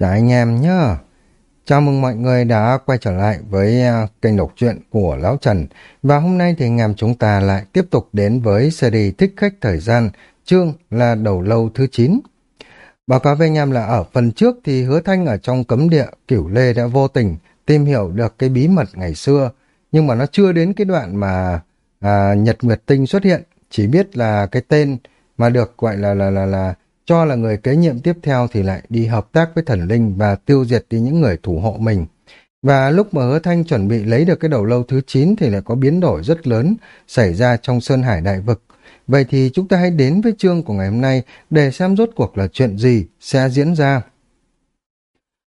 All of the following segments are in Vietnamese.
Chào anh em nhé. Chào mừng mọi người đã quay trở lại với à, kênh đọc truyện của Lão Trần. Và hôm nay thì anh em chúng ta lại tiếp tục đến với series Thích Khách Thời Gian, chương là Đầu Lâu thứ 9. Báo cáo với anh em là ở phần trước thì Hứa Thanh ở trong cấm địa Cửu Lê đã vô tình tìm hiểu được cái bí mật ngày xưa. Nhưng mà nó chưa đến cái đoạn mà à, Nhật Nguyệt Tinh xuất hiện. Chỉ biết là cái tên mà được gọi là là là là cho là người kế nhiệm tiếp theo thì lại đi hợp tác với thần linh và tiêu diệt đi những người thủ hộ mình. Và lúc mà hứa thanh chuẩn bị lấy được cái đầu lâu thứ 9 thì lại có biến đổi rất lớn xảy ra trong Sơn Hải Đại Vực. Vậy thì chúng ta hãy đến với chương của ngày hôm nay để xem rốt cuộc là chuyện gì sẽ diễn ra.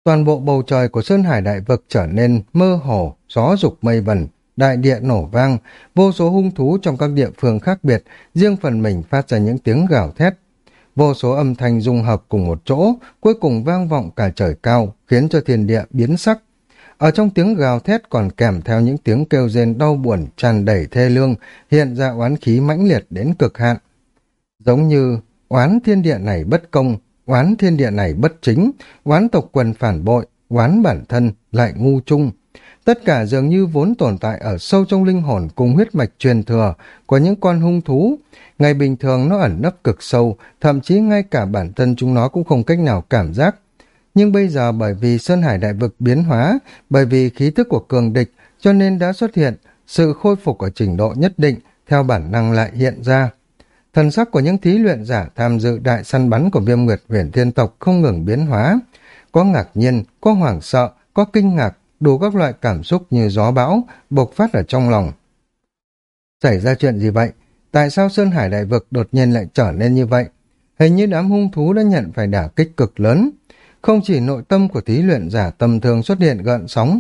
Toàn bộ bầu trời của Sơn Hải Đại Vực trở nên mơ hồ, gió dục mây vẩn, đại địa nổ vang, vô số hung thú trong các địa phương khác biệt, riêng phần mình phát ra những tiếng gào thét, vô số âm thanh dung hợp cùng một chỗ, cuối cùng vang vọng cả trời cao, khiến cho thiên địa biến sắc. Ở trong tiếng gào thét còn kèm theo những tiếng kêu rên đau buồn, tràn đầy thê lương, hiện ra oán khí mãnh liệt đến cực hạn. Giống như oán thiên địa này bất công, oán thiên địa này bất chính, oán tộc quần phản bội, oán bản thân lại ngu chung. Tất cả dường như vốn tồn tại ở sâu trong linh hồn cùng huyết mạch truyền thừa của những con hung thú. Ngày bình thường nó ẩn nấp cực sâu, thậm chí ngay cả bản thân chúng nó cũng không cách nào cảm giác. Nhưng bây giờ bởi vì Sơn Hải Đại Vực biến hóa, bởi vì khí thức của cường địch, cho nên đã xuất hiện sự khôi phục ở trình độ nhất định, theo bản năng lại hiện ra. Thần sắc của những thí luyện giả tham dự đại săn bắn của viêm nguyệt huyền thiên tộc không ngừng biến hóa. Có ngạc nhiên, có hoảng sợ, có kinh ngạc, đủ các loại cảm xúc như gió bão bộc phát ở trong lòng. Xảy ra chuyện gì vậy? Tại sao Sơn Hải Đại Vực đột nhiên lại trở nên như vậy? Hình như đám hung thú đã nhận phải đả kích cực lớn. Không chỉ nội tâm của thí luyện giả tầm thường xuất hiện gợn sóng,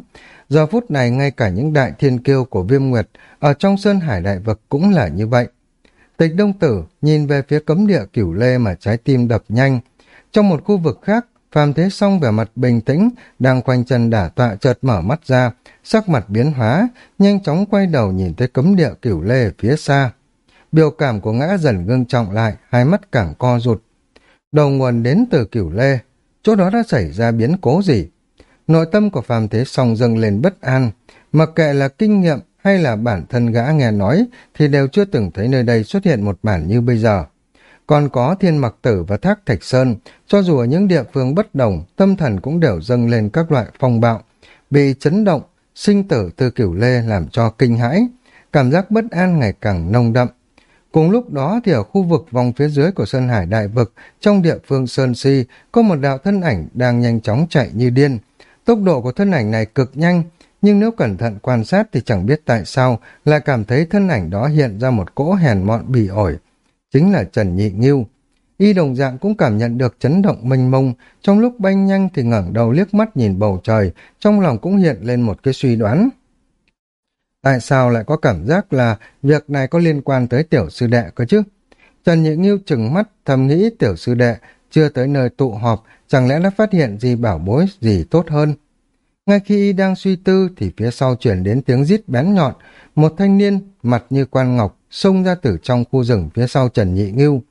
giờ phút này ngay cả những đại thiên kiêu của viêm nguyệt ở trong Sơn Hải Đại Vực cũng là như vậy. Tịch Đông Tử nhìn về phía cấm địa cửu lê mà trái tim đập nhanh. Trong một khu vực khác, Phạm Thế Song vẻ mặt bình tĩnh, đang quanh chân đả tọa chợt mở mắt ra, sắc mặt biến hóa, nhanh chóng quay đầu nhìn tới cấm địa cửu lê phía xa. Biểu cảm của ngã dần ngưng trọng lại, hai mắt càng co rụt. Đầu nguồn đến từ cửu lê, chỗ đó đã xảy ra biến cố gì? Nội tâm của Phạm Thế Song dâng lên bất an, mặc kệ là kinh nghiệm hay là bản thân gã nghe nói thì đều chưa từng thấy nơi đây xuất hiện một bản như bây giờ còn có thiên mặc tử và thác thạch sơn, cho dù ở những địa phương bất đồng, tâm thần cũng đều dâng lên các loại phong bạo, bị chấn động, sinh tử từ cửu lê làm cho kinh hãi, cảm giác bất an ngày càng nồng đậm. Cùng lúc đó thì ở khu vực vòng phía dưới của Sơn Hải Đại Vực, trong địa phương Sơn Si, có một đạo thân ảnh đang nhanh chóng chạy như điên. Tốc độ của thân ảnh này cực nhanh, nhưng nếu cẩn thận quan sát thì chẳng biết tại sao lại cảm thấy thân ảnh đó hiện ra một cỗ hèn mọn bỉ ổi, chính là Trần Nhị Nghiêu. Y đồng dạng cũng cảm nhận được chấn động mênh mông, trong lúc banh nhanh thì ngẩng đầu liếc mắt nhìn bầu trời, trong lòng cũng hiện lên một cái suy đoán. Tại sao lại có cảm giác là việc này có liên quan tới tiểu sư đệ cơ chứ? Trần Nhị Nghiêu chừng mắt thầm nghĩ tiểu sư đệ chưa tới nơi tụ họp, chẳng lẽ đã phát hiện gì bảo bối gì tốt hơn? Ngay khi y đang suy tư thì phía sau chuyển đến tiếng rít bén nhọn, một thanh niên mặt như quan ngọc xông ra từ trong khu rừng phía sau Trần Nhị Ngưu.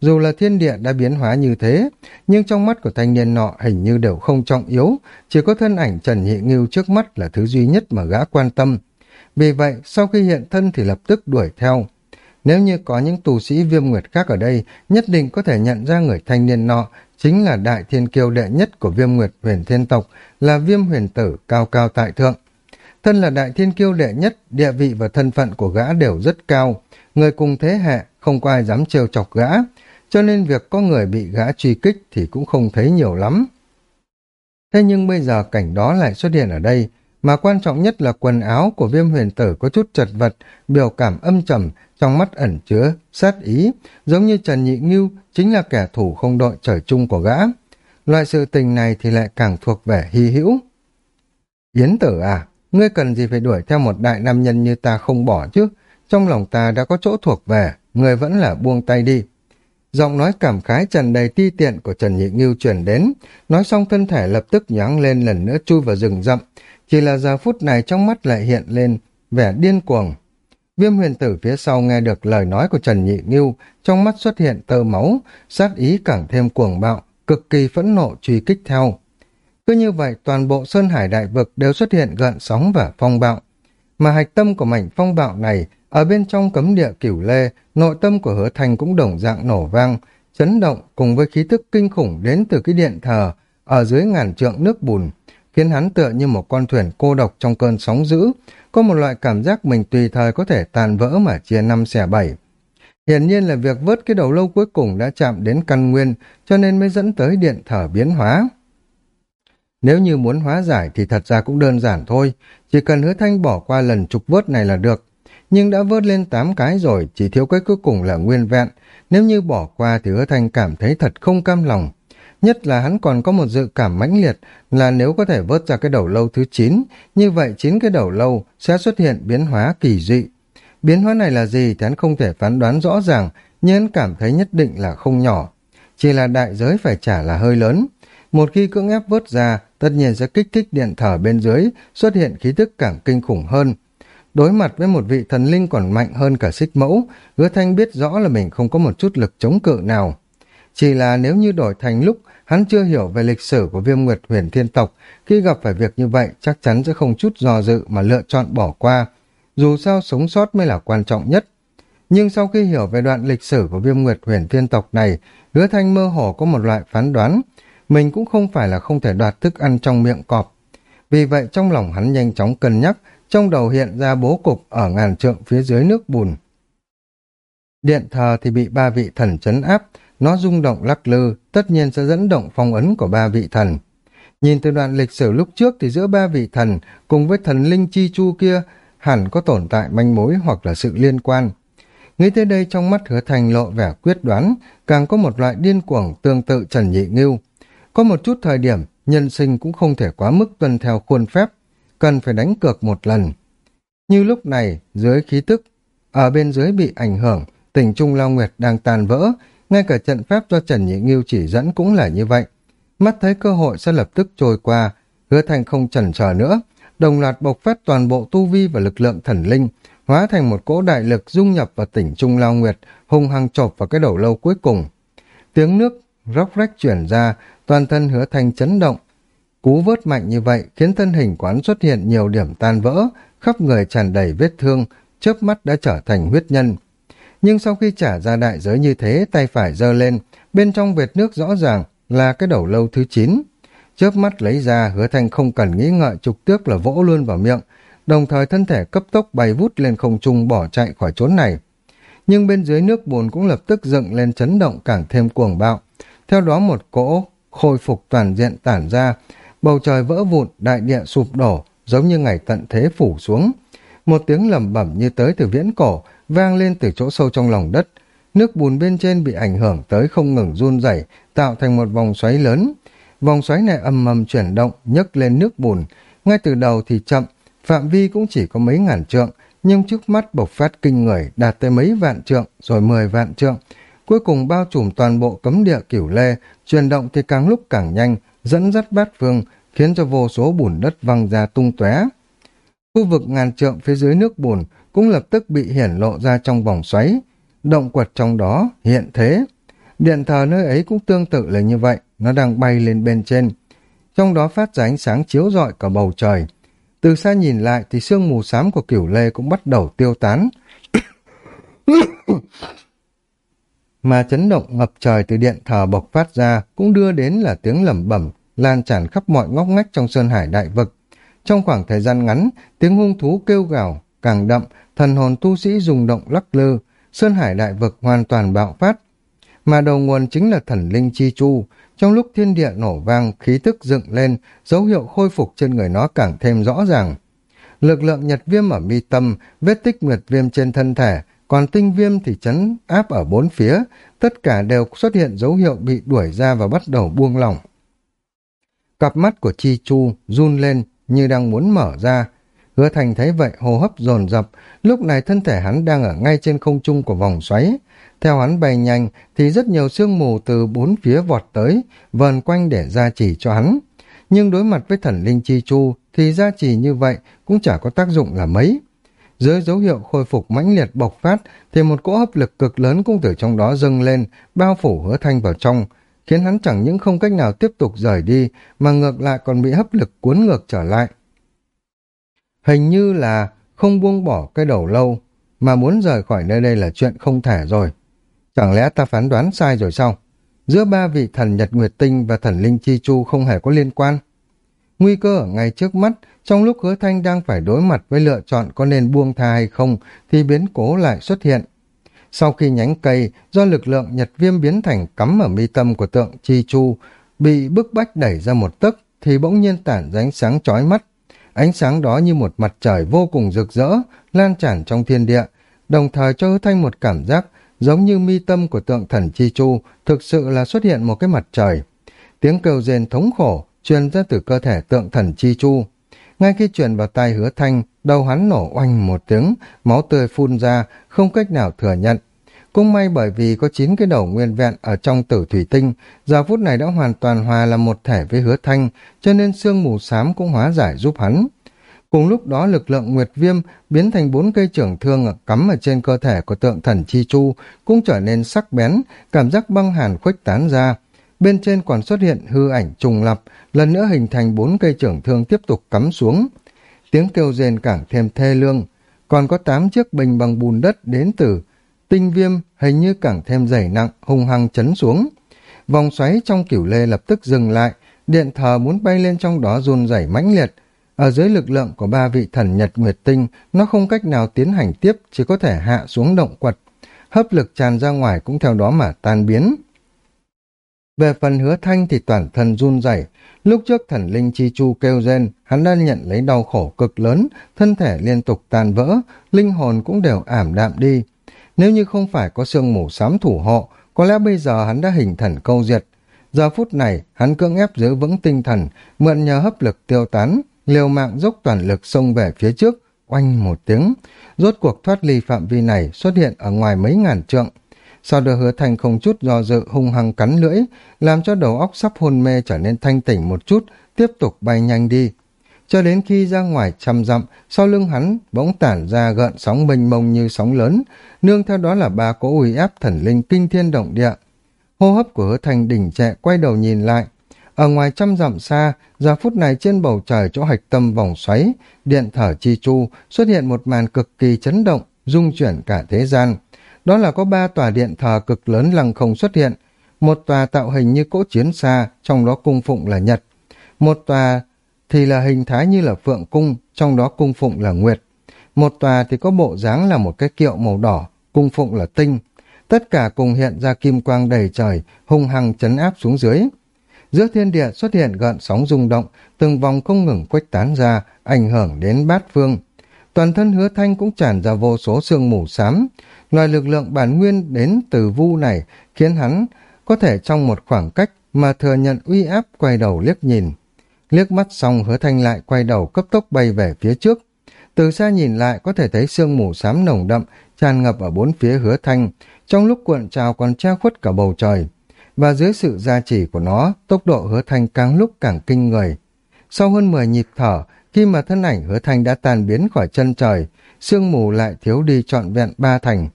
Dù là thiên địa đã biến hóa như thế, nhưng trong mắt của thanh niên nọ hình như đều không trọng yếu, chỉ có thân ảnh Trần Nhị Ngưu trước mắt là thứ duy nhất mà gã quan tâm. Vì vậy, sau khi hiện thân thì lập tức đuổi theo. Nếu như có những tù sĩ viêm nguyệt khác ở đây, nhất định có thể nhận ra người thanh niên nọ chính là đại thiên kiêu đệ nhất của viêm nguyệt huyền thiên tộc, là viêm huyền tử cao cao tại thượng. Thân là đại thiên kiêu đệ nhất, địa vị và thân phận của gã đều rất cao, người cùng thế hệ, không có ai dám trêu chọc gã, cho nên việc có người bị gã truy kích thì cũng không thấy nhiều lắm. Thế nhưng bây giờ cảnh đó lại xuất hiện ở đây, mà quan trọng nhất là quần áo của viêm huyền tử có chút chật vật, biểu cảm âm trầm, trong mắt ẩn chứa, sát ý, giống như Trần Nhị Ngưu chính là kẻ thủ không đội trời chung của gã. Loại sự tình này thì lại càng thuộc vẻ hy hữu. Yến tử à, ngươi cần gì phải đuổi theo một đại nam nhân như ta không bỏ chứ, trong lòng ta đã có chỗ thuộc về, người vẫn là buông tay đi. Giọng nói cảm khái trần đầy ti tiện của Trần Nhị Ngưu chuyển đến, nói xong thân thể lập tức nhoáng lên lần nữa chui vào rừng rậm, chỉ là giờ phút này trong mắt lại hiện lên vẻ điên cuồng. Viêm huyền tử phía sau nghe được lời nói của Trần Nhị Ngưu, trong mắt xuất hiện tơ máu, sát ý càng thêm cuồng bạo, cực kỳ phẫn nộ truy kích theo. Cứ như vậy, toàn bộ Sơn Hải Đại Vực đều xuất hiện gợn sóng và phong bạo. Mà hạch tâm của mảnh phong bạo này, ở bên trong cấm địa cửu lê, nội tâm của hứa thành cũng đồng dạng nổ vang, chấn động cùng với khí tức kinh khủng đến từ cái điện thờ ở dưới ngàn trượng nước bùn, khiến hắn tựa như một con thuyền cô độc trong cơn sóng dữ, có một loại cảm giác mình tùy thời có thể tàn vỡ mà chia năm xẻ bảy. Hiển nhiên là việc vớt cái đầu lâu cuối cùng đã chạm đến căn nguyên, cho nên mới dẫn tới điện thở biến hóa. Nếu như muốn hóa giải thì thật ra cũng đơn giản thôi, chỉ cần hứa thanh bỏ qua lần trục vớt này là được. Nhưng đã vớt lên 8 cái rồi, chỉ thiếu cái cuối cùng là nguyên vẹn. Nếu như bỏ qua thì hứa thanh cảm thấy thật không cam lòng. Nhất là hắn còn có một dự cảm mãnh liệt là nếu có thể vớt ra cái đầu lâu thứ 9, như vậy chín cái đầu lâu sẽ xuất hiện biến hóa kỳ dị. Biến hóa này là gì thì hắn không thể phán đoán rõ ràng, nhưng hắn cảm thấy nhất định là không nhỏ. Chỉ là đại giới phải trả là hơi lớn. Một khi cưỡng ép vớt ra, tất nhiên sẽ kích thích điện thở bên dưới, xuất hiện khí thức càng kinh khủng hơn. Đối mặt với một vị thần linh còn mạnh hơn cả xích mẫu, hứa thanh biết rõ là mình không có một chút lực chống cự nào. Chỉ là nếu như đổi thành lúc hắn chưa hiểu về lịch sử của viêm nguyệt huyền thiên tộc, khi gặp phải việc như vậy chắc chắn sẽ không chút do dự mà lựa chọn bỏ qua. Dù sao sống sót mới là quan trọng nhất. Nhưng sau khi hiểu về đoạn lịch sử của viêm nguyệt huyền thiên tộc này, hứa thanh mơ hồ có một loại phán đoán. Mình cũng không phải là không thể đoạt thức ăn trong miệng cọp. Vì vậy trong lòng hắn nhanh chóng cân nhắc, trong đầu hiện ra bố cục ở ngàn trượng phía dưới nước bùn. Điện thờ thì bị ba vị thần chấn áp, nó rung động lắc lư, tất nhiên sẽ dẫn động phong ấn của ba vị thần. Nhìn từ đoạn lịch sử lúc trước thì giữa ba vị thần cùng với thần linh chi chu kia hẳn có tồn tại manh mối hoặc là sự liên quan. Nghĩ tới đây trong mắt hứa thành lộ vẻ quyết đoán, càng có một loại điên cuồng tương tự Trần Nhị Ngưu. Có một chút thời điểm, nhân sinh cũng không thể quá mức tuân theo khuôn phép, cần phải đánh cược một lần. Như lúc này, dưới khí tức, ở bên dưới bị ảnh hưởng, tỉnh Trung Lao Nguyệt đang tàn vỡ, ngay cả trận pháp do Trần Nhị Nghiêu chỉ dẫn cũng là như vậy. Mắt thấy cơ hội sẽ lập tức trôi qua, hứa thành không chần chờ nữa, đồng loạt bộc phát toàn bộ tu vi và lực lượng thần linh, hóa thành một cỗ đại lực dung nhập vào tỉnh Trung Lao Nguyệt, hung hăng chộp vào cái đầu lâu cuối cùng. Tiếng nước róc rách chuyển ra, toàn thân hứa thành chấn động. Cú vớt mạnh như vậy khiến thân hình quán xuất hiện nhiều điểm tan vỡ, khắp người tràn đầy vết thương, chớp mắt đã trở thành huyết nhân. Nhưng sau khi trả ra đại giới như thế, tay phải giơ lên, bên trong vệt nước rõ ràng là cái đầu lâu thứ chín Chớp mắt lấy ra, hứa thanh không cần nghĩ ngợi trục tước là vỗ luôn vào miệng, đồng thời thân thể cấp tốc bay vút lên không trung bỏ chạy khỏi chốn này. Nhưng bên dưới nước bùn cũng lập tức dựng lên chấn động càng thêm cuồng bạo. Theo đó một cỗ khôi phục toàn diện tản ra, bầu trời vỡ vụn, đại địa sụp đổ, giống như ngày tận thế phủ xuống. Một tiếng lầm bẩm như tới từ viễn cổ, vang lên từ chỗ sâu trong lòng đất. Nước bùn bên trên bị ảnh hưởng tới không ngừng run rẩy, tạo thành một vòng xoáy lớn. Vòng xoáy này ầm ầm chuyển động, nhấc lên nước bùn. Ngay từ đầu thì chậm, phạm vi cũng chỉ có mấy ngàn trượng, nhưng trước mắt bộc phát kinh người đạt tới mấy vạn trượng, rồi mười vạn trượng. Cuối cùng bao trùm toàn bộ cấm địa cửu lê, chuyển động thì càng lúc càng nhanh, dẫn dắt bát phương, khiến cho vô số bùn đất văng ra tung tóe. Khu vực ngàn trượng phía dưới nước bùn cũng lập tức bị hiển lộ ra trong vòng xoáy. Động quật trong đó hiện thế. Điện thờ nơi ấy cũng tương tự là như vậy, nó đang bay lên bên trên. Trong đó phát ra ánh sáng chiếu rọi cả bầu trời. Từ xa nhìn lại thì sương mù xám của cửu lê cũng bắt đầu tiêu tán. mà chấn động ngập trời từ điện thờ bộc phát ra cũng đưa đến là tiếng lẩm bẩm lan tràn khắp mọi ngóc ngách trong sơn hải đại vực. Trong khoảng thời gian ngắn, tiếng hung thú kêu gào càng đậm, thần hồn tu sĩ rung động lắc lư, Sơn Hải đại vực hoàn toàn bạo phát. Mà đầu nguồn chính là thần linh chi chu, trong lúc thiên địa nổ vang, khí tức dựng lên, dấu hiệu khôi phục trên người nó càng thêm rõ ràng. Lực lượng nhật viêm ở mi tâm, vết tích nguyệt viêm trên thân thể, còn tinh viêm thì chấn áp ở bốn phía, tất cả đều xuất hiện dấu hiệu bị đuổi ra và bắt đầu buông lỏng. Cặp mắt của Chi Chu run lên như đang muốn mở ra, Hứa Thành thấy vậy hô hấp dồn dập, lúc này thân thể hắn đang ở ngay trên không trung của vòng xoáy. Theo hắn bay nhanh thì rất nhiều sương mù từ bốn phía vọt tới, vờn quanh để gia trì cho hắn. Nhưng đối mặt với thần linh chi chu thì gia trì như vậy cũng chả có tác dụng là mấy. Dưới dấu hiệu khôi phục mãnh liệt bộc phát thì một cỗ hấp lực cực lớn cũng từ trong đó dâng lên, bao phủ hứa thanh vào trong khiến hắn chẳng những không cách nào tiếp tục rời đi, mà ngược lại còn bị hấp lực cuốn ngược trở lại. Hình như là không buông bỏ cái đầu lâu, mà muốn rời khỏi nơi đây là chuyện không thể rồi. Chẳng lẽ ta phán đoán sai rồi sao? Giữa ba vị thần Nhật Nguyệt Tinh và thần Linh Chi Chu không hề có liên quan. Nguy cơ ở ngay trước mắt, trong lúc hứa thanh đang phải đối mặt với lựa chọn có nên buông tha hay không, thì biến cố lại xuất hiện. Sau khi nhánh cây do lực lượng nhật viêm biến thành cắm ở mi tâm của tượng Chi Chu, bị bức bách đẩy ra một tấc, thì bỗng nhiên tản ra ánh sáng chói mắt. Ánh sáng đó như một mặt trời vô cùng rực rỡ, lan tràn trong thiên địa, đồng thời cho hứa thanh một cảm giác giống như mi tâm của tượng thần Chi Chu thực sự là xuất hiện một cái mặt trời. Tiếng kêu rên thống khổ truyền ra từ cơ thể tượng thần Chi Chu. Ngay khi truyền vào tai hứa thanh, đầu hắn nổ oanh một tiếng, máu tươi phun ra, không cách nào thừa nhận. Cũng may bởi vì có chín cái đầu nguyên vẹn ở trong tử thủy tinh, giờ phút này đã hoàn toàn hòa là một thể với hứa thanh, cho nên sương mù xám cũng hóa giải giúp hắn. Cùng lúc đó lực lượng Nguyệt Viêm biến thành bốn cây trưởng thương cắm ở trên cơ thể của tượng thần Chi Chu cũng trở nên sắc bén, cảm giác băng hàn khuếch tán ra. Bên trên còn xuất hiện hư ảnh trùng lập, lần nữa hình thành bốn cây trưởng thương tiếp tục cắm xuống. Tiếng kêu rên càng thêm thê lương. Còn có tám chiếc bình bằng bùn đất đến từ tinh viêm hình như càng thêm dày nặng, hung hăng chấn xuống. Vòng xoáy trong cửu lê lập tức dừng lại, điện thờ muốn bay lên trong đó run rẩy mãnh liệt, ở dưới lực lượng của ba vị thần Nhật Nguyệt Tinh, nó không cách nào tiến hành tiếp, chỉ có thể hạ xuống động quật. Hấp lực tràn ra ngoài cũng theo đó mà tan biến. Về phần hứa thanh thì toàn thân run rẩy lúc trước thần linh chi chu kêu rên, hắn đã nhận lấy đau khổ cực lớn, thân thể liên tục tan vỡ, linh hồn cũng đều ảm đạm đi. Nếu như không phải có sương mù sám thủ hộ, có lẽ bây giờ hắn đã hình thần câu diệt. Giờ phút này, hắn cưỡng ép giữ vững tinh thần, mượn nhờ hấp lực tiêu tán, liều mạng dốc toàn lực xông về phía trước, oanh một tiếng, rốt cuộc thoát ly phạm vi này xuất hiện ở ngoài mấy ngàn trượng. Sau đó hứa thành không chút do dự hung hăng cắn lưỡi, làm cho đầu óc sắp hôn mê trở nên thanh tỉnh một chút, tiếp tục bay nhanh đi. Cho đến khi ra ngoài trăm dặm, sau lưng hắn bỗng tản ra gợn sóng mênh mông như sóng lớn, nương theo đó là ba cỗ uy áp thần linh kinh thiên động địa. Hô hấp của hứa thành đỉnh trệ quay đầu nhìn lại, ở ngoài trăm dặm xa, giờ phút này trên bầu trời chỗ hạch tâm vòng xoáy, điện thở chi chu xuất hiện một màn cực kỳ chấn động, rung chuyển cả thế gian. Đó là có ba tòa điện thờ cực lớn lăng không xuất hiện. Một tòa tạo hình như cỗ chiến xa, trong đó cung phụng là Nhật. Một tòa thì là hình thái như là phượng cung, trong đó cung phụng là Nguyệt. Một tòa thì có bộ dáng là một cái kiệu màu đỏ, cung phụng là Tinh. Tất cả cùng hiện ra kim quang đầy trời, hung hăng chấn áp xuống dưới. Giữa thiên địa xuất hiện gợn sóng rung động, từng vòng không ngừng khuếch tán ra, ảnh hưởng đến bát phương. Toàn thân hứa thanh cũng tràn ra vô số sương mù xám. Loại lực lượng bản nguyên đến từ vu này khiến hắn có thể trong một khoảng cách mà thừa nhận uy áp quay đầu liếc nhìn. Liếc mắt xong hứa thanh lại quay đầu cấp tốc bay về phía trước. Từ xa nhìn lại có thể thấy sương mù xám nồng đậm tràn ngập ở bốn phía hứa thanh, trong lúc cuộn trào còn che khuất cả bầu trời và dưới sự gia trì của nó, tốc độ hứa thanh càng lúc càng kinh người. Sau hơn 10 nhịp thở, khi mà thân ảnh hứa thanh đã tan biến khỏi chân trời, sương mù lại thiếu đi trọn vẹn ba thành.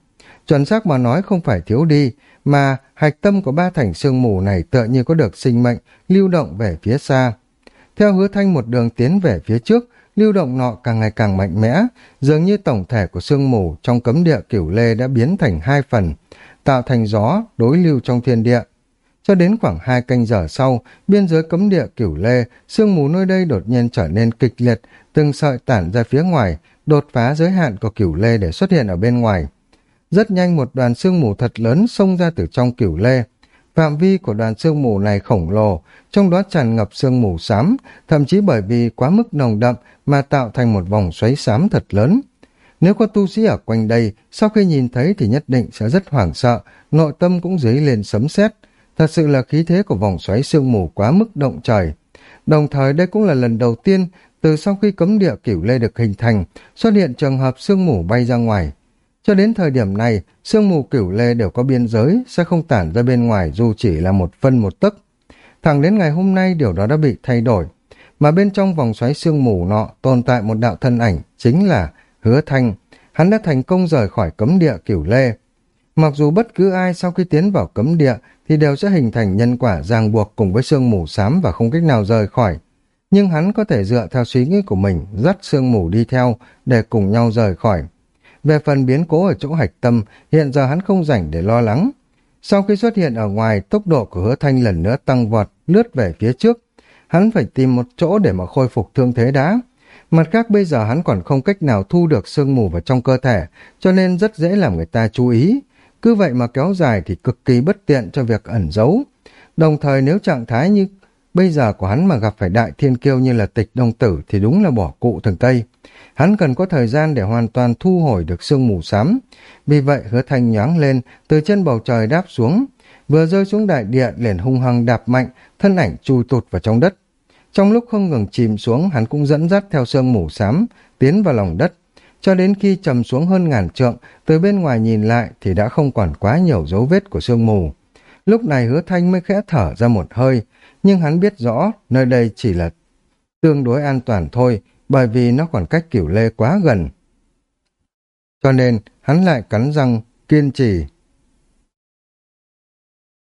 Chuẩn xác mà nói không phải thiếu đi, mà hạch tâm của ba thành sương mù này tựa như có được sinh mệnh, lưu động về phía xa. Theo hứa thanh một đường tiến về phía trước, lưu động nọ càng ngày càng mạnh mẽ, dường như tổng thể của sương mù trong cấm địa cửu lê đã biến thành hai phần, tạo thành gió đối lưu trong thiên địa. Cho đến khoảng hai canh giờ sau, biên giới cấm địa cửu lê, sương mù nơi đây đột nhiên trở nên kịch liệt, từng sợi tản ra phía ngoài, đột phá giới hạn của cửu lê để xuất hiện ở bên ngoài. Rất nhanh một đoàn sương mù thật lớn xông ra từ trong cửu lê. Phạm vi của đoàn sương mù này khổng lồ, trong đó tràn ngập sương mù xám, thậm chí bởi vì quá mức nồng đậm mà tạo thành một vòng xoáy xám thật lớn. Nếu có tu sĩ ở quanh đây, sau khi nhìn thấy thì nhất định sẽ rất hoảng sợ, nội tâm cũng dấy lên sấm sét Thật sự là khí thế của vòng xoáy sương mù quá mức động trời. Đồng thời đây cũng là lần đầu tiên từ sau khi cấm địa cửu lê được hình thành, xuất hiện trường hợp sương mù bay ra ngoài. Cho đến thời điểm này, sương mù cửu lê đều có biên giới, sẽ không tản ra bên ngoài dù chỉ là một phân một tấc. Thẳng đến ngày hôm nay điều đó đã bị thay đổi. Mà bên trong vòng xoáy sương mù nọ tồn tại một đạo thân ảnh, chính là Hứa Thanh. Hắn đã thành công rời khỏi cấm địa cửu lê. Mặc dù bất cứ ai sau khi tiến vào cấm địa thì đều sẽ hình thành nhân quả ràng buộc cùng với sương mù xám và không cách nào rời khỏi. Nhưng hắn có thể dựa theo suy nghĩ của mình, dắt sương mù đi theo để cùng nhau rời khỏi. Về phần biến cố ở chỗ hạch tâm, hiện giờ hắn không rảnh để lo lắng. Sau khi xuất hiện ở ngoài, tốc độ của hứa thanh lần nữa tăng vọt, lướt về phía trước. Hắn phải tìm một chỗ để mà khôi phục thương thế đã. Mặt khác bây giờ hắn còn không cách nào thu được sương mù vào trong cơ thể, cho nên rất dễ làm người ta chú ý. Cứ vậy mà kéo dài thì cực kỳ bất tiện cho việc ẩn giấu. Đồng thời nếu trạng thái như bây giờ của hắn mà gặp phải đại thiên kiêu như là tịch đông tử thì đúng là bỏ cụ thường Tây. Hắn cần có thời gian để hoàn toàn thu hồi được sương mù xám. Vì vậy hứa thanh nhoáng lên, từ chân bầu trời đáp xuống. Vừa rơi xuống đại địa liền hung hăng đạp mạnh, thân ảnh chui tụt vào trong đất. Trong lúc không ngừng chìm xuống, hắn cũng dẫn dắt theo sương mù xám, tiến vào lòng đất. Cho đến khi trầm xuống hơn ngàn trượng, từ bên ngoài nhìn lại thì đã không còn quá nhiều dấu vết của sương mù. Lúc này hứa thanh mới khẽ thở ra một hơi, nhưng hắn biết rõ nơi đây chỉ là tương đối an toàn thôi, bởi vì nó còn cách cửu lê quá gần. Cho nên, hắn lại cắn răng, kiên trì.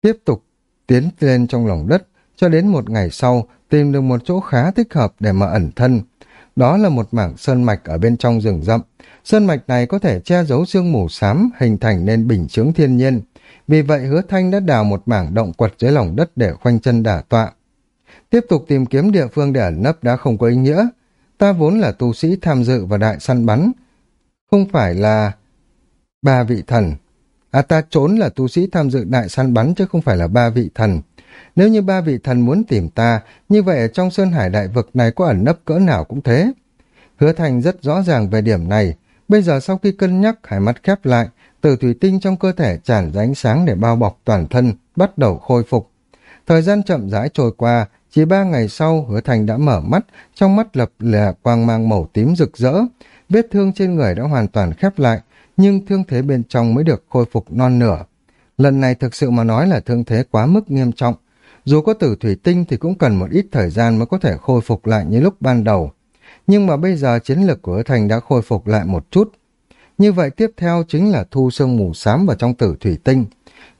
Tiếp tục tiến lên trong lòng đất, cho đến một ngày sau, tìm được một chỗ khá thích hợp để mà ẩn thân. Đó là một mảng sơn mạch ở bên trong rừng rậm. Sơn mạch này có thể che giấu sương mù xám, hình thành nên bình chướng thiên nhiên. Vì vậy hứa thanh đã đào một mảng động quật dưới lòng đất để khoanh chân đả tọa. Tiếp tục tìm kiếm địa phương để ẩn nấp đã không có ý nghĩa. Ta vốn là tu sĩ tham dự vào đại săn bắn. Không phải là ba vị thần. À ta trốn là tu sĩ tham dự đại săn bắn chứ không phải là ba vị thần. Nếu như ba vị thần muốn tìm ta, như vậy ở trong Sơn Hải Đại Vực này có ẩn nấp cỡ nào cũng thế. Hứa Thành rất rõ ràng về điểm này. Bây giờ sau khi cân nhắc, hai mắt khép lại, từ thủy tinh trong cơ thể tràn ra ánh sáng để bao bọc toàn thân, bắt đầu khôi phục. Thời gian chậm rãi trôi qua, chỉ ba ngày sau, hứa thành đã mở mắt, trong mắt lập là quang mang màu tím rực rỡ. Vết thương trên người đã hoàn toàn khép lại, nhưng thương thế bên trong mới được khôi phục non nửa. Lần này thực sự mà nói là thương thế quá mức nghiêm trọng. Dù có tử thủy tinh thì cũng cần một ít thời gian mới có thể khôi phục lại như lúc ban đầu. Nhưng mà bây giờ chiến lược của hứa thành đã khôi phục lại một chút. Như vậy tiếp theo chính là thu sương mù xám vào trong tử thủy tinh.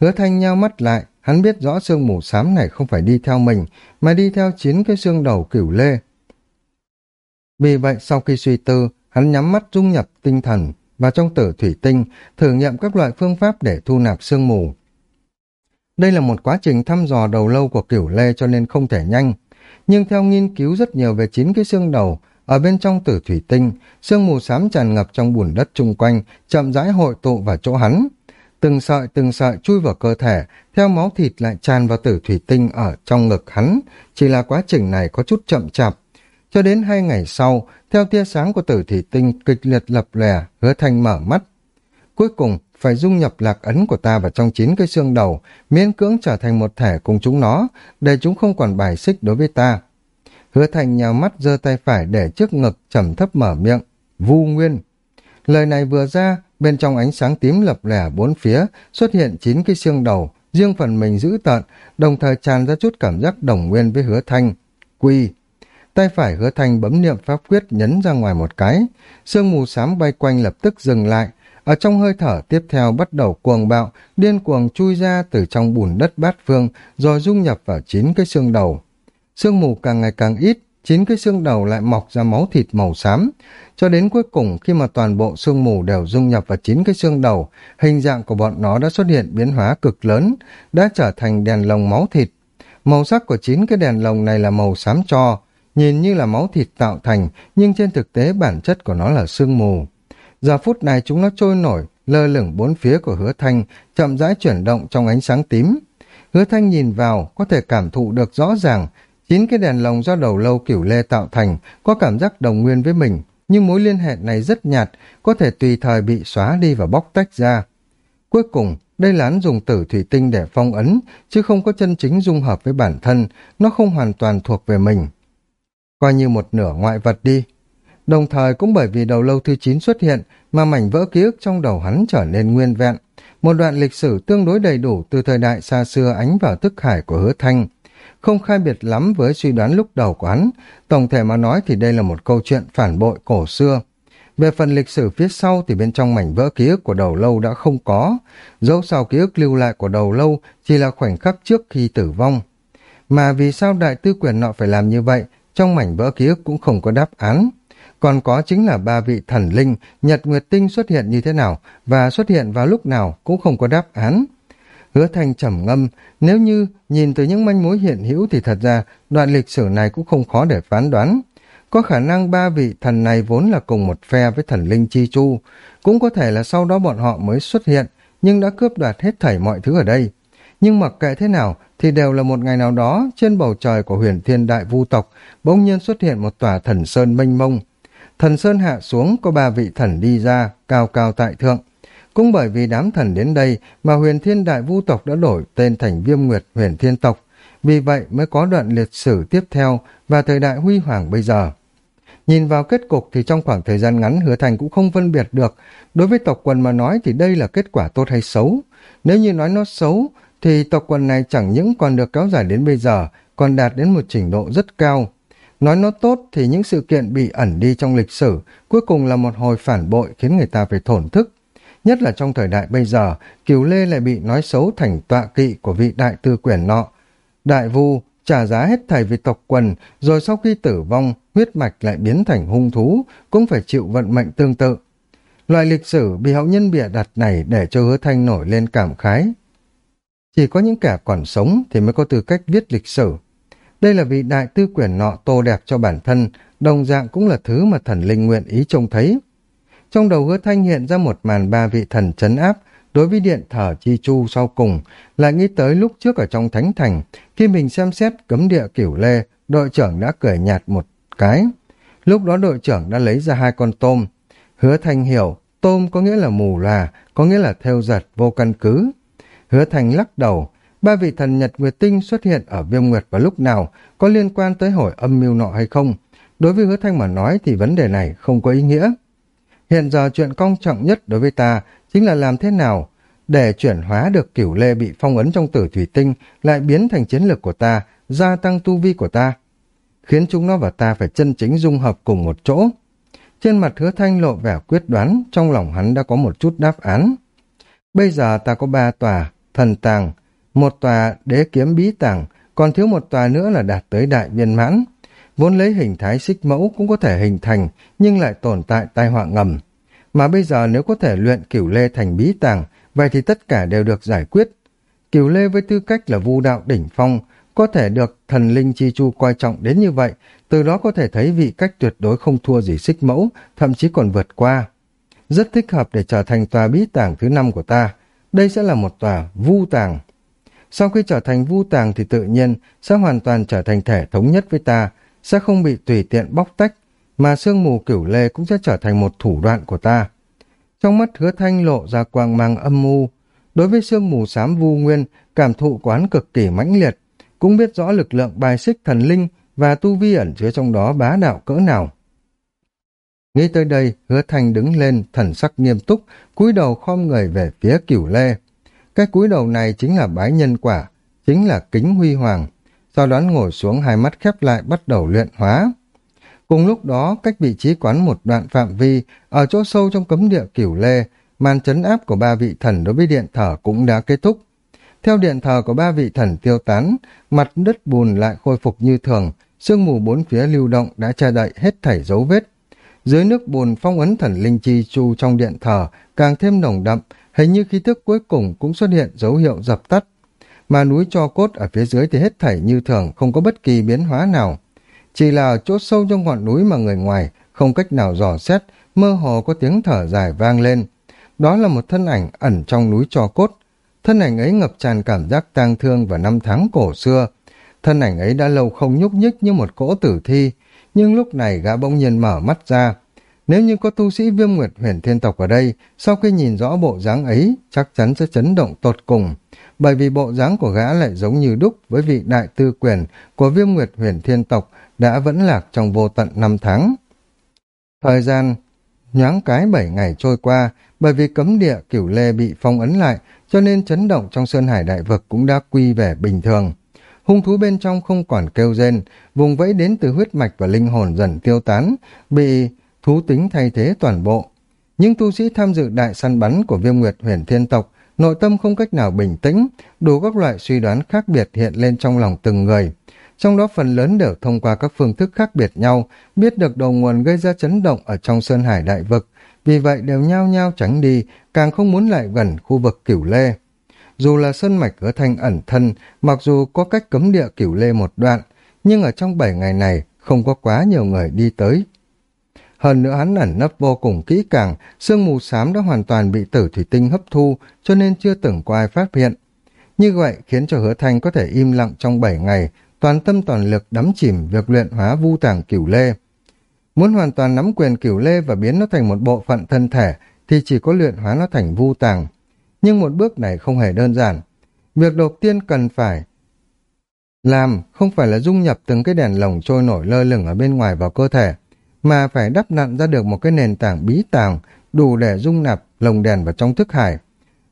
Hứa thanh nheo mắt lại, hắn biết rõ sương mù xám này không phải đi theo mình, mà đi theo chín cái xương đầu cửu lê. Vì vậy sau khi suy tư, hắn nhắm mắt dung nhập tinh thần và trong tử thủy tinh, thử nghiệm các loại phương pháp để thu nạp sương mù. Đây là một quá trình thăm dò đầu lâu của cửu lê cho nên không thể nhanh. Nhưng theo nghiên cứu rất nhiều về chín cái xương đầu, ở bên trong tử thủy tinh, sương mù xám tràn ngập trong bùn đất chung quanh, chậm rãi hội tụ vào chỗ hắn. Từng sợi từng sợi chui vào cơ thể, theo máu thịt lại tràn vào tử thủy tinh ở trong ngực hắn. Chỉ là quá trình này có chút chậm chạp. Cho đến hai ngày sau, theo tia sáng của tử thủy tinh kịch liệt lập lè, hứa thanh mở mắt. Cuối cùng, phải dung nhập lạc ấn của ta vào trong chín cái xương đầu, miễn cưỡng trở thành một thể cùng chúng nó, để chúng không còn bài xích đối với ta. Hứa thành nhào mắt giơ tay phải để trước ngực trầm thấp mở miệng. Vu Nguyên. Lời này vừa ra, bên trong ánh sáng tím lập lẻ bốn phía xuất hiện chín cái xương đầu, riêng phần mình giữ tợn, đồng thời tràn ra chút cảm giác đồng nguyên với hứa thanh. Quy. Tay phải hứa thanh bấm niệm pháp quyết nhấn ra ngoài một cái. Sương mù xám bay quanh lập tức dừng lại. Ở trong hơi thở tiếp theo bắt đầu cuồng bạo, điên cuồng chui ra từ trong bùn đất bát phương, rồi dung nhập vào chín cái xương đầu. Sương mù càng ngày càng ít, chín cái xương đầu lại mọc ra máu thịt màu xám. Cho đến cuối cùng khi mà toàn bộ sương mù đều dung nhập vào chín cái xương đầu, hình dạng của bọn nó đã xuất hiện biến hóa cực lớn, đã trở thành đèn lồng máu thịt. Màu sắc của chín cái đèn lồng này là màu xám cho, nhìn như là máu thịt tạo thành, nhưng trên thực tế bản chất của nó là sương mù. Giờ phút này chúng nó trôi nổi, lơ lửng bốn phía của hứa thanh, chậm rãi chuyển động trong ánh sáng tím. Hứa thanh nhìn vào, có thể cảm thụ được rõ ràng, chín cái đèn lồng do đầu lâu cửu lê tạo thành, có cảm giác đồng nguyên với mình, nhưng mối liên hệ này rất nhạt, có thể tùy thời bị xóa đi và bóc tách ra. Cuối cùng, đây là dùng tử thủy tinh để phong ấn, chứ không có chân chính dung hợp với bản thân, nó không hoàn toàn thuộc về mình. Coi như một nửa ngoại vật đi. Đồng thời cũng bởi vì đầu lâu thứ 9 xuất hiện mà mảnh vỡ ký ức trong đầu hắn trở nên nguyên vẹn. Một đoạn lịch sử tương đối đầy đủ từ thời đại xa xưa ánh vào thức hải của hứa thanh. Không khai biệt lắm với suy đoán lúc đầu của hắn, tổng thể mà nói thì đây là một câu chuyện phản bội cổ xưa. Về phần lịch sử phía sau thì bên trong mảnh vỡ ký ức của đầu lâu đã không có, dấu sao ký ức lưu lại của đầu lâu chỉ là khoảnh khắc trước khi tử vong. Mà vì sao đại tư quyền nọ phải làm như vậy, trong mảnh vỡ ký ức cũng không có đáp án. Còn có chính là ba vị thần linh, Nhật Nguyệt Tinh xuất hiện như thế nào và xuất hiện vào lúc nào cũng không có đáp án. Hứa Thanh trầm ngâm, nếu như nhìn từ những manh mối hiện hữu thì thật ra đoạn lịch sử này cũng không khó để phán đoán. Có khả năng ba vị thần này vốn là cùng một phe với thần linh Chi Chu, cũng có thể là sau đó bọn họ mới xuất hiện, nhưng đã cướp đoạt hết thảy mọi thứ ở đây. Nhưng mặc kệ thế nào thì đều là một ngày nào đó trên bầu trời của huyền thiên đại vu tộc bỗng nhiên xuất hiện một tòa thần sơn mênh mông. Thần sơn hạ xuống có ba vị thần đi ra, cao cao tại thượng. Cũng bởi vì đám thần đến đây mà huyền thiên đại vu tộc đã đổi tên thành viêm nguyệt huyền thiên tộc. Vì vậy mới có đoạn liệt sử tiếp theo và thời đại huy hoàng bây giờ. Nhìn vào kết cục thì trong khoảng thời gian ngắn hứa thành cũng không phân biệt được. Đối với tộc quần mà nói thì đây là kết quả tốt hay xấu. Nếu như nói nó xấu thì tộc quần này chẳng những còn được kéo dài đến bây giờ, còn đạt đến một trình độ rất cao. Nói nó tốt thì những sự kiện bị ẩn đi trong lịch sử cuối cùng là một hồi phản bội khiến người ta phải thổn thức. Nhất là trong thời đại bây giờ, Kiều Lê lại bị nói xấu thành tọa kỵ của vị đại tư quyền nọ. Đại vu trả giá hết thầy vì tộc quần, rồi sau khi tử vong, huyết mạch lại biến thành hung thú, cũng phải chịu vận mệnh tương tự. Loại lịch sử bị hậu nhân bịa đặt này để cho hứa thanh nổi lên cảm khái. Chỉ có những kẻ còn sống thì mới có tư cách viết lịch sử. Đây là vị đại tư quyền nọ tô đẹp cho bản thân, đồng dạng cũng là thứ mà thần linh nguyện ý trông thấy. Trong đầu hứa thanh hiện ra một màn ba vị thần chấn áp, đối với điện thờ chi chu sau cùng, lại nghĩ tới lúc trước ở trong thánh thành, khi mình xem xét cấm địa cửu lê, đội trưởng đã cười nhạt một cái. Lúc đó đội trưởng đã lấy ra hai con tôm. Hứa thanh hiểu, tôm có nghĩa là mù là, có nghĩa là theo giật, vô căn cứ. Hứa thanh lắc đầu, ba vị thần Nhật Nguyệt Tinh xuất hiện ở viêm nguyệt vào lúc nào, có liên quan tới hỏi âm mưu nọ hay không? Đối với hứa thanh mà nói thì vấn đề này không có ý nghĩa. Hiện giờ chuyện quan trọng nhất đối với ta chính là làm thế nào để chuyển hóa được cửu lê bị phong ấn trong tử thủy tinh lại biến thành chiến lược của ta, gia tăng tu vi của ta, khiến chúng nó và ta phải chân chính dung hợp cùng một chỗ. Trên mặt hứa thanh lộ vẻ quyết đoán, trong lòng hắn đã có một chút đáp án. Bây giờ ta có ba tòa, thần tàng, một tòa đế kiếm bí tàng, còn thiếu một tòa nữa là đạt tới đại viên mãn vốn lấy hình thái xích mẫu cũng có thể hình thành, nhưng lại tồn tại tai họa ngầm. Mà bây giờ nếu có thể luyện cửu lê thành bí tàng, vậy thì tất cả đều được giải quyết. Cửu lê với tư cách là vu đạo đỉnh phong, có thể được thần linh chi chu coi trọng đến như vậy, từ đó có thể thấy vị cách tuyệt đối không thua gì xích mẫu, thậm chí còn vượt qua. Rất thích hợp để trở thành tòa bí tàng thứ năm của ta. Đây sẽ là một tòa vu tàng. Sau khi trở thành vu tàng thì tự nhiên sẽ hoàn toàn trở thành thể thống nhất với ta, sẽ không bị tùy tiện bóc tách, mà sương mù cửu lê cũng sẽ trở thành một thủ đoạn của ta. Trong mắt hứa thanh lộ ra quang mang âm mưu, đối với sương mù xám vu nguyên, cảm thụ quán cực kỳ mãnh liệt, cũng biết rõ lực lượng bài xích thần linh và tu vi ẩn chứa trong đó bá đạo cỡ nào. Nghĩ tới đây, hứa thanh đứng lên, thần sắc nghiêm túc, cúi đầu khom người về phía cửu lê. Cái cúi đầu này chính là bái nhân quả, chính là kính huy hoàng sau đó ngồi xuống hai mắt khép lại bắt đầu luyện hóa. Cùng lúc đó, cách vị trí quán một đoạn phạm vi, ở chỗ sâu trong cấm địa cửu lê, màn chấn áp của ba vị thần đối với điện thờ cũng đã kết thúc. Theo điện thờ của ba vị thần tiêu tán, mặt đất bùn lại khôi phục như thường, sương mù bốn phía lưu động đã che đậy hết thảy dấu vết. Dưới nước bùn phong ấn thần linh chi chu trong điện thờ càng thêm nồng đậm, hình như khí thức cuối cùng cũng xuất hiện dấu hiệu dập tắt mà núi cho cốt ở phía dưới thì hết thảy như thường, không có bất kỳ biến hóa nào. Chỉ là ở chỗ sâu trong ngọn núi mà người ngoài không cách nào dò xét, mơ hồ có tiếng thở dài vang lên. Đó là một thân ảnh ẩn trong núi cho cốt. Thân ảnh ấy ngập tràn cảm giác tang thương và năm tháng cổ xưa. Thân ảnh ấy đã lâu không nhúc nhích như một cỗ tử thi, nhưng lúc này gã bỗng nhiên mở mắt ra. Nếu như có tu sĩ viêm nguyệt huyền thiên tộc ở đây, sau khi nhìn rõ bộ dáng ấy, chắc chắn sẽ chấn động tột cùng bởi vì bộ dáng của gã lại giống như đúc với vị đại tư quyền của viêm nguyệt huyền thiên tộc đã vẫn lạc trong vô tận năm tháng. Thời gian nhoáng cái bảy ngày trôi qua, bởi vì cấm địa cửu lê bị phong ấn lại, cho nên chấn động trong Sơn Hải Đại Vực cũng đã quy về bình thường. Hung thú bên trong không còn kêu rên, vùng vẫy đến từ huyết mạch và linh hồn dần tiêu tán, bị thú tính thay thế toàn bộ. Những tu sĩ tham dự đại săn bắn của viêm nguyệt huyền thiên tộc, nội tâm không cách nào bình tĩnh, đủ các loại suy đoán khác biệt hiện lên trong lòng từng người. Trong đó phần lớn đều thông qua các phương thức khác biệt nhau, biết được đầu nguồn gây ra chấn động ở trong Sơn Hải Đại Vực, vì vậy đều nhao nhao tránh đi, càng không muốn lại gần khu vực cửu lê. Dù là sơn mạch hứa thanh ẩn thân, mặc dù có cách cấm địa cửu lê một đoạn, nhưng ở trong bảy ngày này không có quá nhiều người đi tới. Hơn nữa hắn ẩn nấp vô cùng kỹ càng, sương mù xám đã hoàn toàn bị tử thủy tinh hấp thu, cho nên chưa từng có ai phát hiện. Như vậy khiến cho hứa thanh có thể im lặng trong bảy ngày, toàn tâm toàn lực đắm chìm việc luyện hóa vu tàng cửu lê. Muốn hoàn toàn nắm quyền cửu lê và biến nó thành một bộ phận thân thể thì chỉ có luyện hóa nó thành vu tàng. Nhưng một bước này không hề đơn giản. Việc đầu tiên cần phải làm không phải là dung nhập từng cái đèn lồng trôi nổi lơ lửng ở bên ngoài vào cơ thể, mà phải đắp nặn ra được một cái nền tảng bí tàng đủ để dung nạp lồng đèn vào trong thức hải.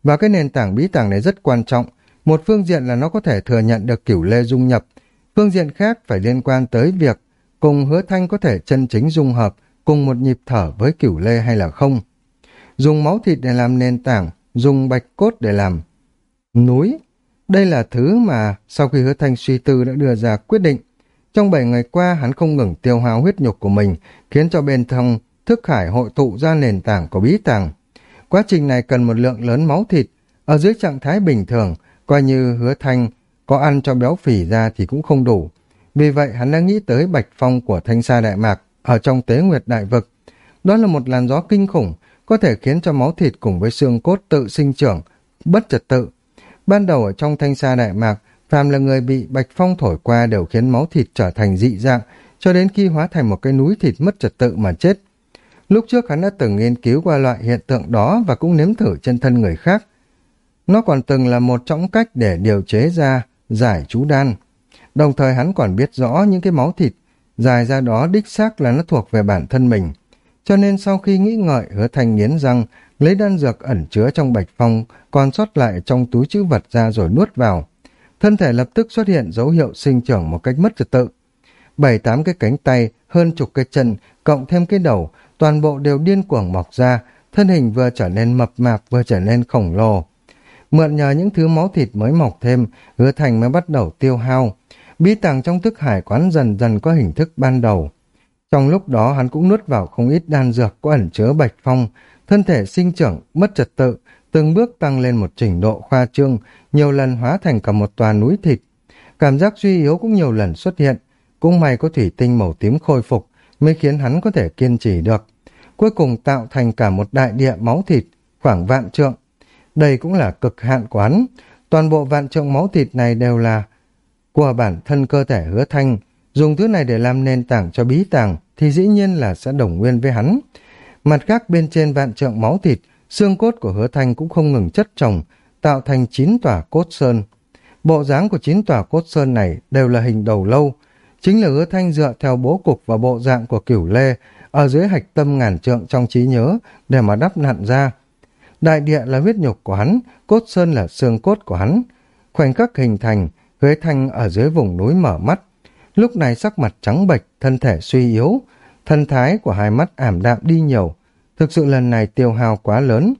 Và cái nền tảng bí tàng này rất quan trọng. Một phương diện là nó có thể thừa nhận được cửu lê dung nhập, phương diện khác phải liên quan tới việc cùng hứa thanh có thể chân chính dung hợp cùng một nhịp thở với cửu lê hay là không. Dùng máu thịt để làm nền tảng, dùng bạch cốt để làm núi. Đây là thứ mà sau khi hứa thanh suy tư đã đưa ra quyết định. Trong 7 ngày qua hắn không ngừng tiêu hao huyết nhục của mình, khiến cho bên trong thức hải hội tụ ra nền tảng của bí tàng. Quá trình này cần một lượng lớn máu thịt. Ở dưới trạng thái bình thường, coi như hứa thanh có ăn cho béo phì ra thì cũng không đủ. Vì vậy hắn đã nghĩ tới bạch phong của thanh sa đại mạc ở trong tế nguyệt đại vực. Đó là một làn gió kinh khủng, có thể khiến cho máu thịt cùng với xương cốt tự sinh trưởng, bất trật tự. Ban đầu ở trong thanh sa đại mạc, phàm là người bị bạch phong thổi qua đều khiến máu thịt trở thành dị dạng, cho đến khi hóa thành một cái núi thịt mất trật tự mà chết. Lúc trước hắn đã từng nghiên cứu qua loại hiện tượng đó và cũng nếm thử trên thân người khác. Nó còn từng là một trong cách để điều chế ra giải chú đan. Đồng thời hắn còn biết rõ những cái máu thịt dài ra đó đích xác là nó thuộc về bản thân mình. Cho nên sau khi nghĩ ngợi hứa thành nghiến răng, lấy đan dược ẩn chứa trong bạch phong còn sót lại trong túi chữ vật ra rồi nuốt vào. Thân thể lập tức xuất hiện dấu hiệu sinh trưởng một cách mất trật tự. Bảy tám cái cánh tay, hơn chục cái chân, cộng thêm cái đầu, toàn bộ đều điên cuồng mọc ra, thân hình vừa trở nên mập mạp vừa trở nên khổng lồ. Mượn nhờ những thứ máu thịt mới mọc thêm, hứa thành mới bắt đầu tiêu hao. Bí tàng trong thức hải quán dần dần có hình thức ban đầu. Trong lúc đó hắn cũng nuốt vào không ít đan dược có ẩn chứa bạch phong, thân thể sinh trưởng, mất trật tự, từng bước tăng lên một trình độ khoa trương, nhiều lần hóa thành cả một tòa núi thịt. Cảm giác suy yếu cũng nhiều lần xuất hiện, cũng may có thủy tinh màu tím khôi phục mới khiến hắn có thể kiên trì được. Cuối cùng tạo thành cả một đại địa máu thịt, khoảng vạn trượng. Đây cũng là cực hạn quán. Toàn bộ vạn trượng máu thịt này đều là của bản thân cơ thể hứa thanh. Dùng thứ này để làm nền tảng cho bí tàng thì dĩ nhiên là sẽ đồng nguyên với hắn. Mặt khác bên trên vạn trượng máu thịt, xương cốt của hứa thanh cũng không ngừng chất chồng, tạo thành chín tòa cốt sơn. Bộ dáng của chín tòa cốt sơn này đều là hình đầu lâu, chính là hứa thanh dựa theo bố cục và bộ dạng của cửu lê ở dưới hạch tâm ngàn trượng trong trí nhớ để mà đắp nặn ra. Đại địa là huyết nhục của hắn, cốt sơn là xương cốt của hắn. Khoảnh khắc hình thành, hứa thanh ở dưới vùng núi mở mắt. Lúc này sắc mặt trắng bệch, thân thể suy yếu, thân thái của hai mắt ảm đạm đi nhiều. Thực sự lần này tiêu hao quá lớn,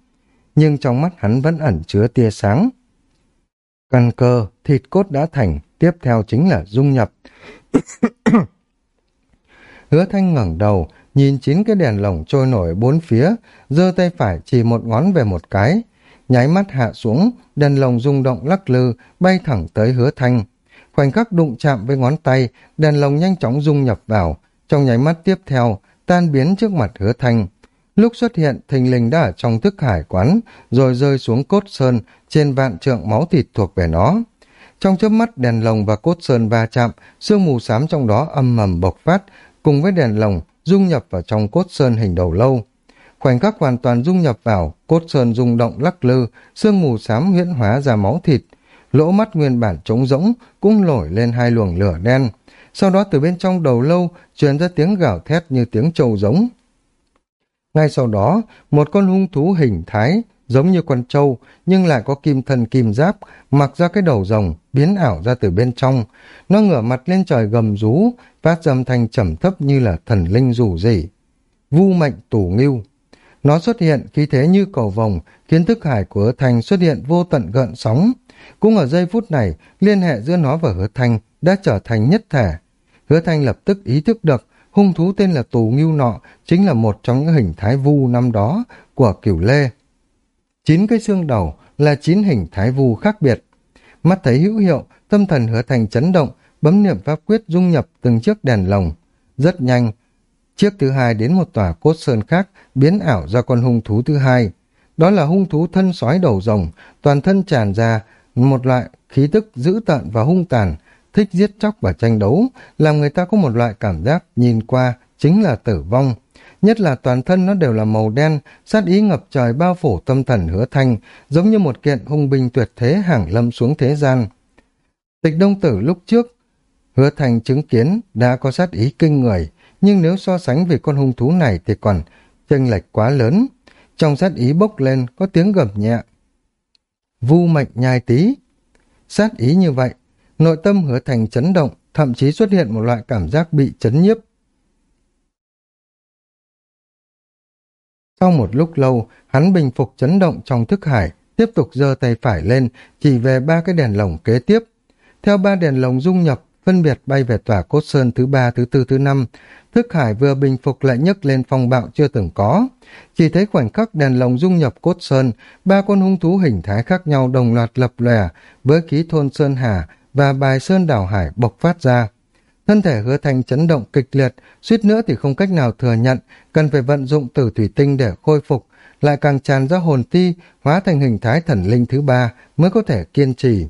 nhưng trong mắt hắn vẫn ẩn chứa tia sáng. Căn cơ, thịt cốt đã thành, tiếp theo chính là dung nhập. Hứa thanh ngẩng đầu, nhìn chín cái đèn lồng trôi nổi bốn phía, giơ tay phải chỉ một ngón về một cái. Nháy mắt hạ xuống, đèn lồng rung động lắc lư, bay thẳng tới hứa thanh. Khoảnh khắc đụng chạm với ngón tay, đèn lồng nhanh chóng dung nhập vào. Trong nháy mắt tiếp theo, tan biến trước mặt hứa thanh. Lúc xuất hiện, thình lình đã ở trong thức hải quán, rồi rơi xuống cốt sơn, trên vạn trượng máu thịt thuộc về nó. Trong chớp mắt đèn lồng và cốt sơn va chạm, sương mù xám trong đó âm mầm bộc phát, cùng với đèn lồng dung nhập vào trong cốt sơn hình đầu lâu. Khoảnh khắc hoàn toàn dung nhập vào, cốt sơn rung động lắc lư, sương mù xám huyễn hóa ra máu thịt. Lỗ mắt nguyên bản trống rỗng cũng nổi lên hai luồng lửa đen. Sau đó từ bên trong đầu lâu truyền ra tiếng gào thét như tiếng trâu giống. Ngay sau đó, một con hung thú hình thái giống như con trâu nhưng lại có kim thân kim giáp, mặc ra cái đầu rồng, biến ảo ra từ bên trong. Nó ngửa mặt lên trời gầm rú, phát âm thanh trầm thấp như là thần linh rủ rỉ. vu mệnh tủ ngưu. Nó xuất hiện khí thế như cầu vồng, khiến thức hải của hứa thanh xuất hiện vô tận gợn sóng. Cũng ở giây phút này, liên hệ giữa nó và hứa thanh đã trở thành nhất thể. Hứa thanh lập tức ý thức được hung thú tên là tù ngưu nọ chính là một trong những hình thái vu năm đó của cửu lê. Chín cái xương đầu là chín hình thái vu khác biệt. Mắt thấy hữu hiệu, tâm thần hứa thành chấn động, bấm niệm pháp quyết dung nhập từng chiếc đèn lồng. Rất nhanh, chiếc thứ hai đến một tòa cốt sơn khác biến ảo ra con hung thú thứ hai. Đó là hung thú thân sói đầu rồng, toàn thân tràn ra một loại khí tức dữ tợn và hung tàn, thích giết chóc và tranh đấu, làm người ta có một loại cảm giác nhìn qua chính là tử vong. Nhất là toàn thân nó đều là màu đen, sát ý ngập trời bao phủ tâm thần hứa thanh, giống như một kiện hung binh tuyệt thế hàng lâm xuống thế gian. Tịch đông tử lúc trước, hứa thanh chứng kiến đã có sát ý kinh người, nhưng nếu so sánh về con hung thú này thì còn chênh lệch quá lớn. Trong sát ý bốc lên có tiếng gầm nhẹ. Vu mệnh nhai tí. Sát ý như vậy, nội tâm hứa thành chấn động, thậm chí xuất hiện một loại cảm giác bị chấn nhiếp. Sau một lúc lâu, hắn bình phục chấn động trong thức hải, tiếp tục giơ tay phải lên, chỉ về ba cái đèn lồng kế tiếp. Theo ba đèn lồng dung nhập, phân biệt bay về tòa cốt sơn thứ ba, thứ tư, thứ năm. Thức hải vừa bình phục lại nhấc lên phong bạo chưa từng có. Chỉ thấy khoảnh khắc đèn lồng dung nhập cốt sơn, ba con hung thú hình thái khác nhau đồng loạt lập lòe với khí thôn sơn hà và bài sơn đảo hải bộc phát ra. Thân thể hứa thành chấn động kịch liệt, suýt nữa thì không cách nào thừa nhận, cần phải vận dụng tử thủy tinh để khôi phục, lại càng tràn ra hồn ti, hóa thành hình thái thần linh thứ ba mới có thể kiên trì.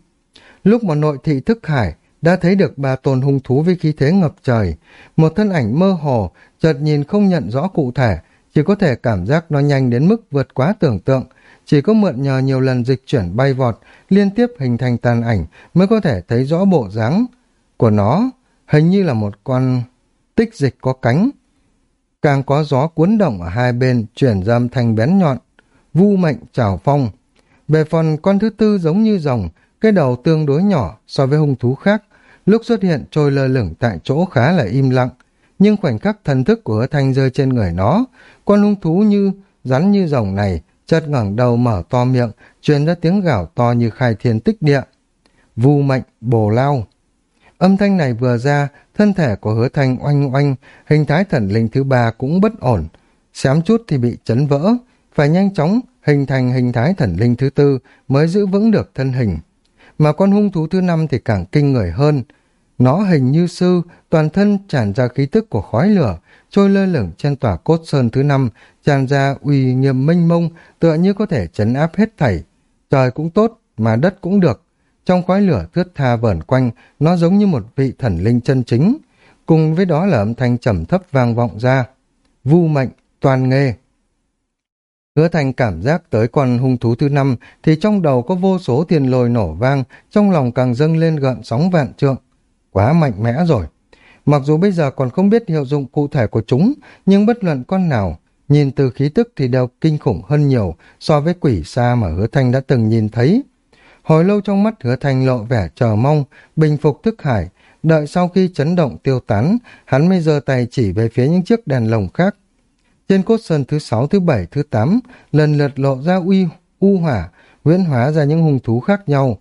Lúc mà nội thị thức hải, đã thấy được ba tôn hung thú với khí thế ngập trời, một thân ảnh mơ hồ, chợt nhìn không nhận rõ cụ thể, chỉ có thể cảm giác nó nhanh đến mức vượt quá tưởng tượng, chỉ có mượn nhờ nhiều lần dịch chuyển bay vọt, liên tiếp hình thành tàn ảnh mới có thể thấy rõ bộ dáng của nó, hình như là một con tích dịch có cánh. Càng có gió cuốn động ở hai bên, chuyển ra âm thanh bén nhọn, vu mệnh trào phong. Về phần con thứ tư giống như rồng, cái đầu tương đối nhỏ so với hung thú khác, lúc xuất hiện trôi lơ lửng tại chỗ khá là im lặng, nhưng khoảnh khắc thần thức của hứa thanh rơi trên người nó, con hung thú như rắn như rồng này chợt ngẩng đầu mở to miệng, truyền ra tiếng gào to như khai thiên tích địa. Vu mệnh, bồ lao. Âm thanh này vừa ra, thân thể của hứa thanh oanh oanh, hình thái thần linh thứ ba cũng bất ổn. Xém chút thì bị chấn vỡ, phải nhanh chóng hình thành hình thái thần linh thứ tư mới giữ vững được thân hình. Mà con hung thú thứ năm thì càng kinh người hơn. Nó hình như sư, toàn thân tràn ra khí tức của khói lửa, trôi lơ lửng trên tòa cốt sơn thứ năm, tràn ra uy nghiêm mênh mông, tựa như có thể chấn áp hết thảy. Trời cũng tốt, mà đất cũng được. Trong khói lửa thướt tha vẩn quanh, nó giống như một vị thần linh chân chính. Cùng với đó là âm thanh trầm thấp vang vọng ra. Vu mệnh, toàn nghề. Hứa thành cảm giác tới con hung thú thứ năm thì trong đầu có vô số tiền lồi nổ vang, trong lòng càng dâng lên gợn sóng vạn trượng. Quá mạnh mẽ rồi. Mặc dù bây giờ còn không biết hiệu dụng cụ thể của chúng, nhưng bất luận con nào, nhìn từ khí tức thì đều kinh khủng hơn nhiều so với quỷ xa mà hứa thanh đã từng nhìn thấy. Hồi lâu trong mắt hứa thanh lộ vẻ chờ mong, bình phục thức hải, đợi sau khi chấn động tiêu tán, hắn mới giơ tay chỉ về phía những chiếc đèn lồng khác. Trên cốt sơn thứ sáu, thứ bảy, thứ tám, lần lượt lộ ra uy, u hỏa, huyễn hóa ra những hung thú khác nhau.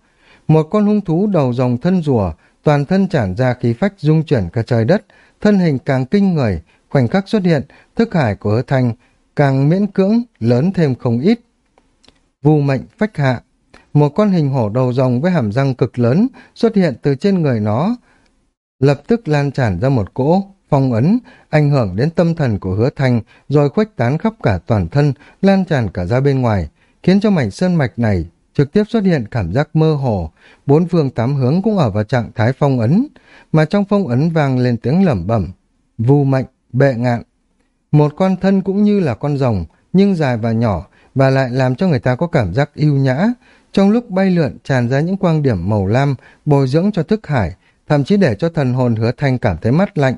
Một con hung thú đầu rồng thân rùa, toàn thân tràn ra khí phách dung chuyển cả trời đất, thân hình càng kinh người, khoảnh khắc xuất hiện, thức hải của hứa thanh càng miễn cưỡng, lớn thêm không ít. Vù mệnh phách hạ, một con hình hổ đầu rồng với hàm răng cực lớn xuất hiện từ trên người nó, lập tức lan tràn ra một cỗ phong ấn, ảnh hưởng đến tâm thần của hứa thanh, rồi khuếch tán khắp cả toàn thân, lan tràn cả ra bên ngoài, khiến cho mảnh sơn mạch này trực tiếp xuất hiện cảm giác mơ hồ, bốn phương tám hướng cũng ở vào trạng thái phong ấn, mà trong phong ấn vang lên tiếng lẩm bẩm, vu mạnh bệ ngạn. Một con thân cũng như là con rồng, nhưng dài và nhỏ, và lại làm cho người ta có cảm giác yêu nhã, trong lúc bay lượn tràn ra những quang điểm màu lam, bồi dưỡng cho thức hải, thậm chí để cho thần hồn hứa thanh cảm thấy mắt lạnh,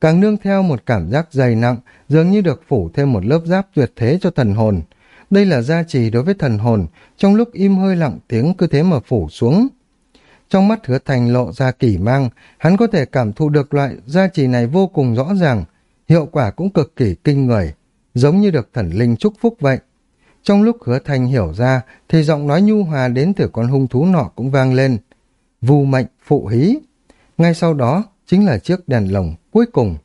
càng nương theo một cảm giác dày nặng, dường như được phủ thêm một lớp giáp tuyệt thế cho thần hồn. Đây là gia trì đối với thần hồn, trong lúc im hơi lặng tiếng cứ thế mà phủ xuống. Trong mắt hứa thành lộ ra kỳ mang, hắn có thể cảm thụ được loại gia trì này vô cùng rõ ràng, hiệu quả cũng cực kỳ kinh người, giống như được thần linh chúc phúc vậy. Trong lúc hứa thành hiểu ra, thì giọng nói nhu hòa đến từ con hung thú nọ cũng vang lên. Vù mệnh phụ hí. Ngay sau đó, chính là chiếc đèn lồng cuối cùng.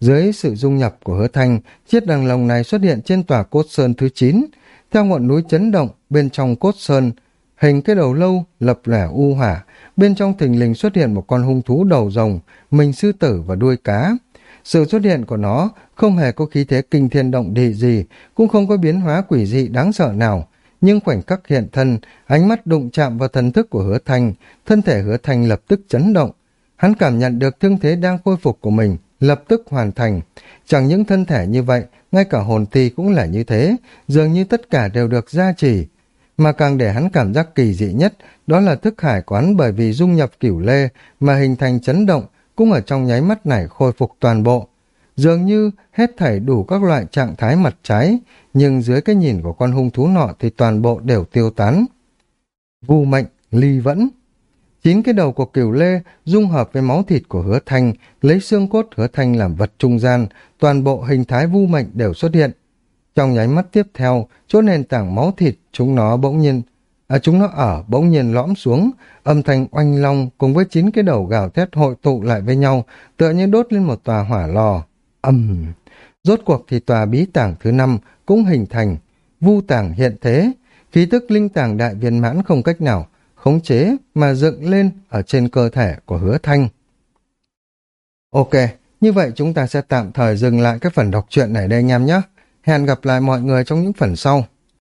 Dưới sự dung nhập của hứa thanh, chiếc đèn lồng này xuất hiện trên tòa cốt sơn thứ 9. Theo ngọn núi chấn động, bên trong cốt sơn, hình cái đầu lâu lập lẻ u hỏa, bên trong thình lình xuất hiện một con hung thú đầu rồng, mình sư tử và đuôi cá. Sự xuất hiện của nó không hề có khí thế kinh thiên động địa gì, cũng không có biến hóa quỷ dị đáng sợ nào. Nhưng khoảnh khắc hiện thân, ánh mắt đụng chạm vào thần thức của hứa thành thân thể hứa thành lập tức chấn động. Hắn cảm nhận được thương thế đang khôi phục của mình, lập tức hoàn thành. Chẳng những thân thể như vậy, ngay cả hồn thi cũng là như thế, dường như tất cả đều được gia trì. Mà càng để hắn cảm giác kỳ dị nhất, đó là thức hải quán bởi vì dung nhập cửu lê mà hình thành chấn động, cũng ở trong nháy mắt này khôi phục toàn bộ. Dường như hết thảy đủ các loại trạng thái mặt trái, nhưng dưới cái nhìn của con hung thú nọ thì toàn bộ đều tiêu tán. Vu mệnh, ly vẫn. Chín cái đầu của cửu lê dung hợp với máu thịt của hứa thanh, lấy xương cốt hứa thanh làm vật trung gian, toàn bộ hình thái vu mệnh đều xuất hiện. Trong nháy mắt tiếp theo, chỗ nền tảng máu thịt, chúng nó bỗng nhiên À, chúng nó ở bỗng nhiên lõm xuống, âm thanh oanh long cùng với chín cái đầu gào thét hội tụ lại với nhau, tựa như đốt lên một tòa hỏa lò. Âm! Rốt cuộc thì tòa bí tảng thứ năm cũng hình thành, vu tảng hiện thế, khí tức linh tảng đại viên mãn không cách nào khống chế mà dựng lên ở trên cơ thể của hứa thanh. Ok, như vậy chúng ta sẽ tạm thời dừng lại cái phần đọc truyện này đây anh em nhé. Hẹn gặp lại mọi người trong những phần sau.